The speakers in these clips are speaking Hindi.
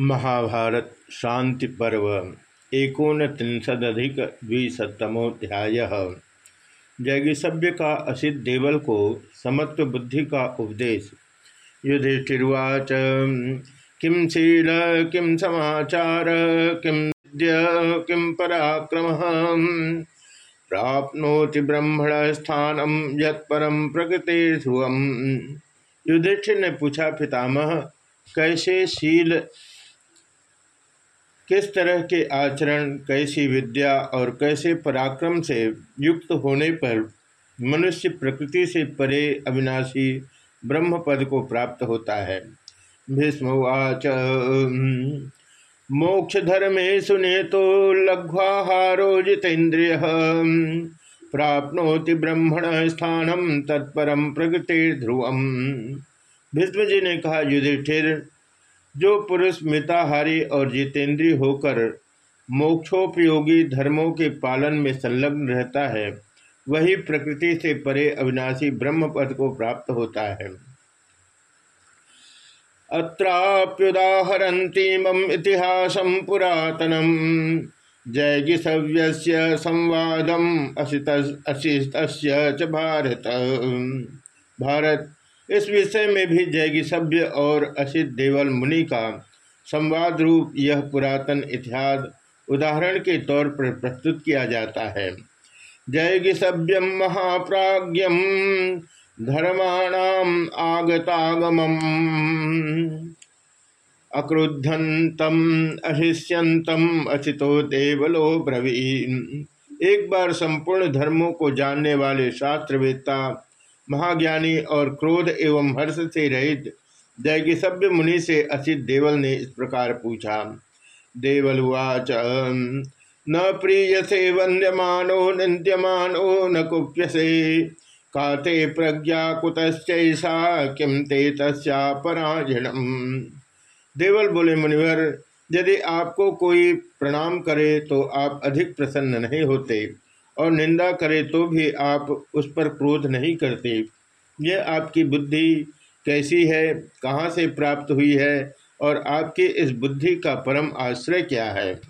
महाभारत शांति पर्व एकोन त्रिशदिक द्विशतमोध्याय जैगिसभ्य का असित देवल को समत्व बुद्धि का उपदेश। युधिष्ठिर्वाच किम शील किम समाचार किम किम पराक्रम? प्राप्नोति ब्रह्मण स्थानम यत्परम प्रकृति ध्रुवम। युधिष्ठिर ने पूछा, पितामह, कैसे शील किस तरह के आचरण, कैसी विद्या और कैसे पराक्रम से युक्त होने पर मनुष्य प्रकृति से परे अविनाशी ब्रह्म पद को प्राप्त होता है? भीष्मवाच मोक्ष धर्मे सुने तो लघ्वाहारो जितेन्द्रिय। प्राप्नोति ब्रह्मण स्थानम तत्परम प्रकृति ध्रुवम भीष्म जी ने कहा, युधिष्ठिर जो पुरुष मिताहारी और जितेंद्रीय होकर मोक्षोपयोगी धर्मों के पालन में संलग्न रहता है, वही प्रकृति से परे अविनाशी ब्रह्म पद को प्राप्त होता है। अत्राप्युदाहरतीम इतिहासम पुरातनम जयगिसव्य संवादम असित भारत। भारत इस विषय में भी जैगी सभ्य और असित देवल मुनि का संवाद रूप यह पुरातन इतिहास उदाहरण के तौर पर प्रस्तुत किया जाता है। जैगी सभ्यम महाप्राज्यम धर्माणाम आगतागम अक्रुद्धंतम अहिष्यंतम अचितो देवलो ब्रवीन। एक बार संपूर्ण धर्मों को जानने वाले शास्त्रवेत्ता महाज्ञानी और क्रोध एवं हर्ष से रहित दैगी सभ्य मुनि से असित देवल ने इस प्रकार पूछा देवलुवाच न प्रिय से वंद्यमानो निंद्यमानो न कुप्यसे, काते प्रज्ञा कुतश्चैसा किम ते तस्पराजनम देवल बोले, मुनिवर, यदि आपको कोई प्रणाम करे तो आप अधिक प्रसन्न नहीं होते। और निंदा करे तो भी आप उस पर क्रोध नहीं करते। यह आपकी बुद्धि कैसी है? कहाँ से प्राप्त हुई है? और आपकी इस बुद्धि का परम आश्रय क्या है?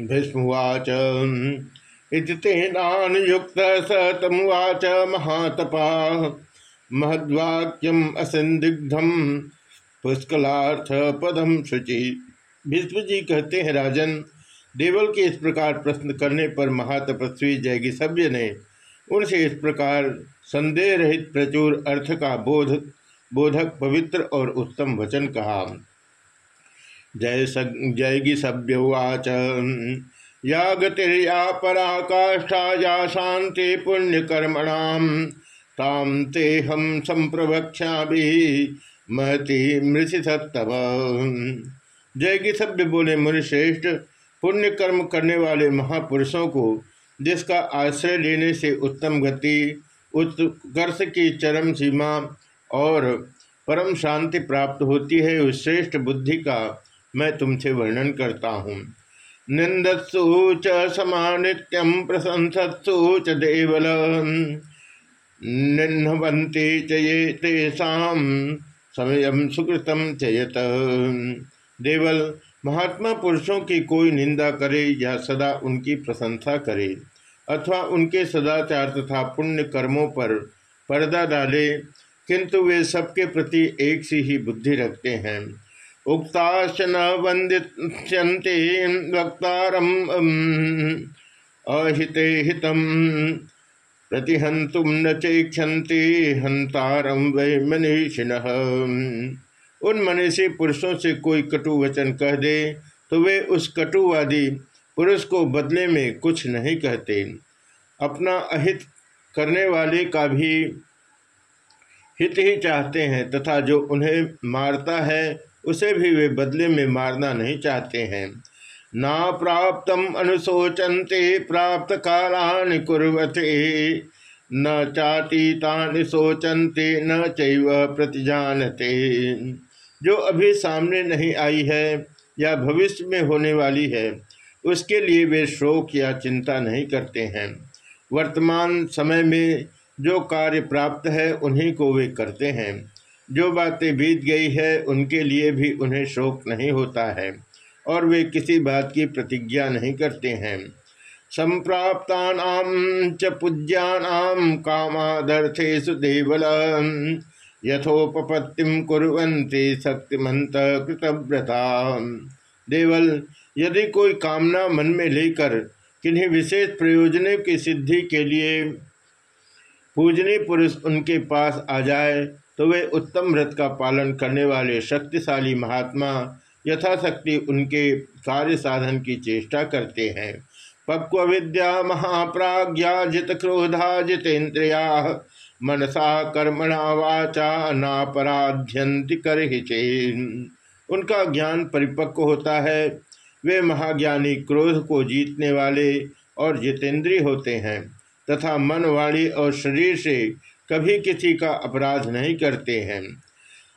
भीष्मवाच इतेनान युक्त महातपा। महद्वाक्यम असंदिग्धम पुष्कलार्थ पदम शुचि। भीष्म जी कहते हैं, राजन देवल के इस प्रकार प्रश्न करने पर महातपस्वी जैगी सभ्य ने उनसे इस प्रकार संदेह रहित प्रचुर अर्थ का बोध, बोधक, पवित्र और उत्तम वचन कहा। जय जयगी सभ्यवाच या गतिर्या पराकाष्ठा या शांति पुण्यकर्मणाम ताम ते हम संप्रवक्षा भी महति मृषि सत्तव जयगी सभ्य बोले, मुनिश्रेष्ठ पुण्य कर्म करने वाले महापुरुषों को, जिसका आश्रय लेने से उत्तम गति उत्कर्ष की चरम सीमा और परम शांति प्राप्त होती है, उस श्रेष्ठ बुद्धि का मैं तुमसे वर्णन करता हूँ। निंदत्सु च समानित्यम प्रशंसत्सु च देवल। निन्हवंती चये तेषाम समय सुकृतम चयत देवल महात्मा पुरुषों की कोई निंदा करे या सदा उनकी प्रशंसा करे, अथवा उनके सदाचार तथा पुण्य कर्मों पर पर्दा डाले, किंतु वे सबके प्रति एक सी ही बुद्धि रखते हैं। उक्ताश न वंदिष्यंते वक्तारम अहिते हितम प्रतिहंतुम न चेक्षति हंतारम वै मनीषिण। उन मनीषी पुरुषों से कोई कटु वचन कह दे तो वे उस कटुवादी पुरुष को बदले में कुछ नहीं कहते। अपना अहित करने वाले का भी हित ही चाहते हैं, तथा जो उन्हें मारता है, उसे भी वे बदले में मारना नहीं चाहते हैं। ना प्राप्त अनुशोचनते, प्राप्त कालानि कुरते न चातीता सोचन्ते न चैव प्रतिजानते। जो अभी सामने नहीं आई है या भविष्य में होने वाली है, उसके लिए वे शोक या चिंता नहीं करते हैं। वर्तमान समय में जो कार्य प्राप्त है, उन्हीं को वे करते हैं। जो बातें बीत गई है, उनके लिए भी उन्हें शोक नहीं होता है, और वे किसी बात की प्रतिज्ञा नहीं करते हैं। संप्राप्ता च पूज्यानाम कामादर्थेशु देवल। यथोपत्तिम कुरंती शक्तिमंत कृतव्रता देवल, यदि कोई कामना मन में लेकर किन्हीं विशेष प्रयोजनों की सिद्धि के लिए पूजनीय पुरुष उनके पास आ जाए तो वे उत्तम व्रत का पालन करने वाले शक्तिशाली महात्मा यथाशक्ति उनके कार्य साधन की चेष्टा करते हैं। पक्व विद्या महाप्राज्ञा जित क्रोधा जितेन्द्रिया मनसा कर्मणा वाचा नापराध्यंति कर उनका ज्ञान परिपक्व होता है। वे महाज्ञानी क्रोध को जीतने वाले और जितेंद्रिय होते हैं तथा मन वाणी और शरीर से कभी किसी का अपराध नहीं करते हैं।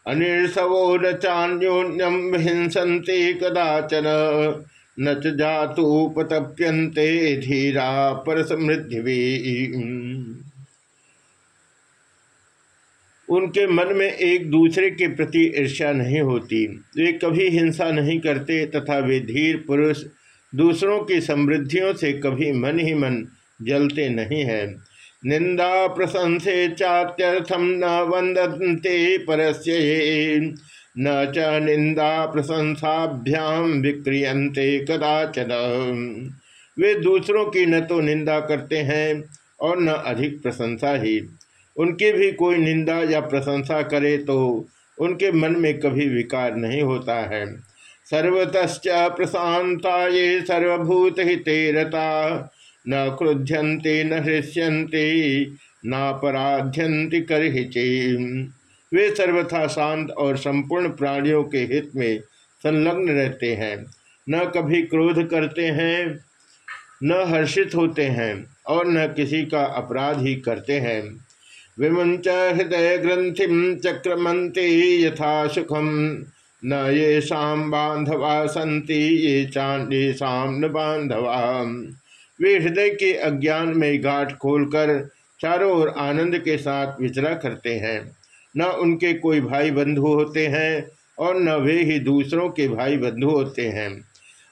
अनिर्सवो न चान्योन्यम हिंसन्ते कदाचन, न जातुपतप्यंते धीरा पर समृद्धि उनके मन में एक दूसरे के प्रति ईर्ष्या नहीं होती। वे कभी हिंसा नहीं करते तथा वे धीर पुरुष दूसरों की समृद्धियों से कभी मन ही मन जलते नहीं हैं। निंदा प्रशंसे चात्यर्थम न वंदते परस्य न च निंदा प्रशंसाभ्याम विक्रियंते कदाचन। वे दूसरों की न तो निंदा करते हैं और न अधिक प्रशंसा ही। उनकी भी कोई निंदा या प्रशंसा करे तो उनके मन में कभी विकार नहीं होता है। सर्वतश्च प्रशांता ये सर्वभूत हितेरता न क्रुध्यंते न हृष्यंते नापराध्यंति कर वे सर्वथा शांत और संपूर्ण प्राणियों के हित में संलग्न रहते हैं। न कभी क्रोध करते हैं, न हर्षित होते हैं और न किसी का अपराध ही करते हैं। विमुंच हृदय ग्रंथि चक्रमंते यथा सुखम न ये शाम बांधवा संति ये चांदी शाम न बांधवा वे हृदय के अज्ञान में गाठ खोलकर चारों ओर आनंद के साथ विचरा करते हैं। न उनके कोई भाई बंधु होते हैं और न वे ही दूसरों के भाई बंधु होते हैं।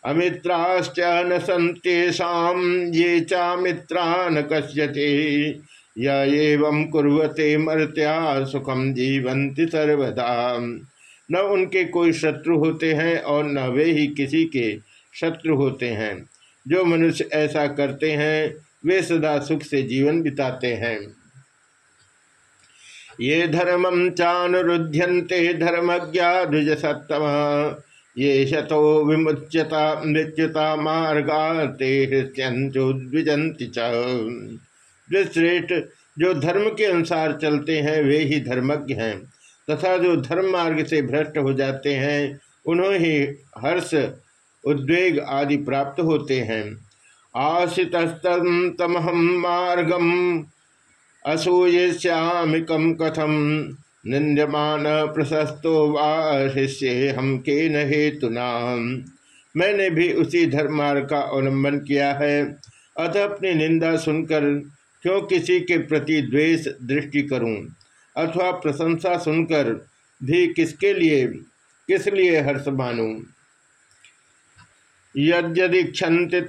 अमित्राश्च न संतेषाम ये चा मित्रा न कश्यते या एवं कुर्वते मर्त्या सुखम जीवंति सर्वदा। न उनके कोई शत्रु होते हैं और न वे ही किसी के शत्रु होते हैं। जो मनुष्य ऐसा करते हैं, वे सदा सुख से जीवन बिताते हैं। ये धर्मम धर्मज्ञा द्विज सत्तम ये शतो विमुच्यता मृत्युता मार्गा ते हृत्यंतुद्विजंति श्रेष्ठ जो धर्म के अनुसार चलते हैं, वे ही धर्मज्ञ हैं। तथा जो धर्म मार्ग से भ्रष्ट हो जाते हैं उन्होंने ही हर्ष, उद्वेग आदि प्राप्त होते हैं। आशितस्तमहम मार्गम असूयश्यामिकम कथम। निंद्यमान प्रशस्तो वाष्य हम के न हेतुना मैंने भी उसी धर्म मार्ग का अवलंबन किया है। अतः अपनी निंदा सुनकर क्यों किसी के प्रति द्वेष दृष्टि करूँ? अथवा प्रशंसा सुनकर भी किसके लिए, किस लिए हर्ष मानूं? यद्यदीक्षति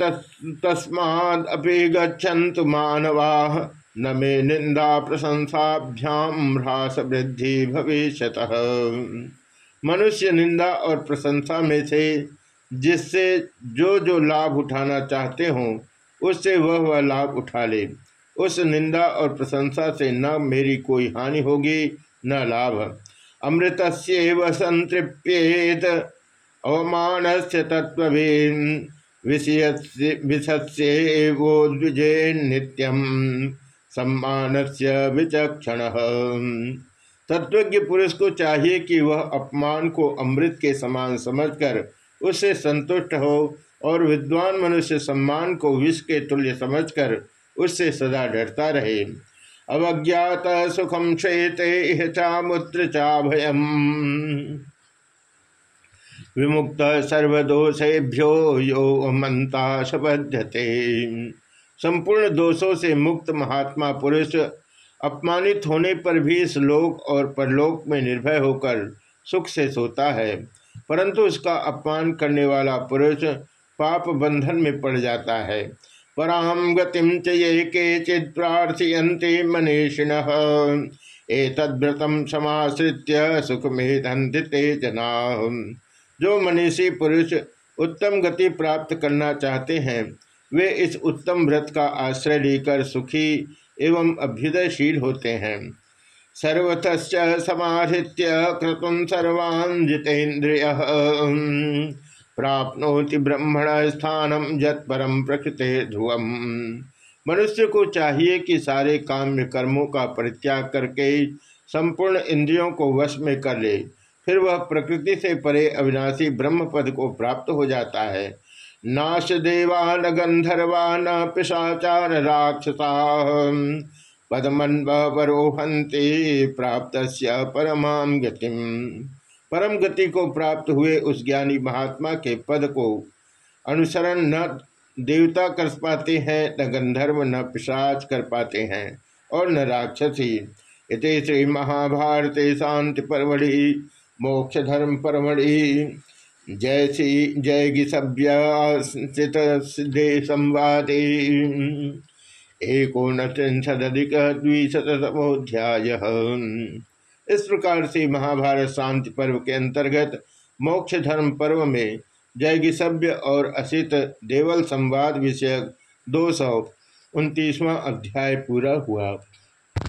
तस्मादपि गच्छन्तु मानवा, न मे निंदा प्रशंसाभ्याम ह्रास वृद्धि भविष्य मनुष्य निंदा और प्रशंसा में से जिससे जो जो लाभ उठाना चाहते हों, उससे वह वह लाभ उठा ले। उस निंदा और प्रशंसा से न मेरी कोई हानि होगी, न लाभ। अमृत संतृप्येत अवमान से तत्व नित्यम सम्मान से विचक्षण। तत्वज्ञ पुरुष को चाहिए कि वह अपमान को अमृत के समान समझकर उससे संतुष्ट हो और विद्वान मनुष्य सम्मान को विष के तुल्य समझकर उससे सदा डरता रहे। अवज्ञात सुखम श्वेते चामुत्र चा भयम विमुक्त सर्वदोषेभ्यो यो मंता शपध्यते। संपूर्ण दोषों से मुक्त महात्मा पुरुष अपमानित होने पर भी इस लोक और परलोक में निर्भय होकर सुख से सोता है। परंतु उसका अपमान करने वाला पुरुष पाप बंधन में पड़ जाता है। पराम गतिम च ये के चित प्रार्थयंते मनीषिण एतद्व्रतम समाश्रित्य सुख मेधंति ते जना। जो मनीषी पुरुष उत्तम गति प्राप्त करना चाहते हैं, वे इस उत्तम व्रत का आश्रय लेकर सुखी एवं अभ्युदयशील होते हैं। सर्वत समाहृत्य क्रतुम सर्वान् जितेन्द्रिय। प्राप्नोति ब्रह्मण स्थानम परम प्रकृति ध्रुवम। मनुष्य को चाहिए कि सारे काम्य कर्मों का परित्याग करके संपूर्ण इंद्रियों को वश में कर ले, फिर वह प्रकृति से परे अविनाशी ब्रह्म पद को प्राप्त हो जाता है। नाश देवा न गंधर्वा न पिशाचार राक्षसा। पदमन्वरोहंते प्राप्त परमा गतिम। परम गति को प्राप्त हुए उस ज्ञानी महात्मा के पद को अनुसरण न देवता कर पाते हैं, न गंधर्व, न पिशाच कर पाते हैं और न राक्षसी। इत श्री महाभारत शांति परमढ़ि, मोक्ष धर्म परमढ़ि। जय श्री, जय गिसभ्य सिद्धे संवादे। एकोन त्रिशदिक द्विशतमोध्याय इस प्रकार से महाभारत शांति पर्व के अंतर्गत मोक्ष धर्म पर्व में जयगिसभ्य और असित देवल संवाद विषयक दो सौ उनतीसवां अध्याय पूरा हुआ।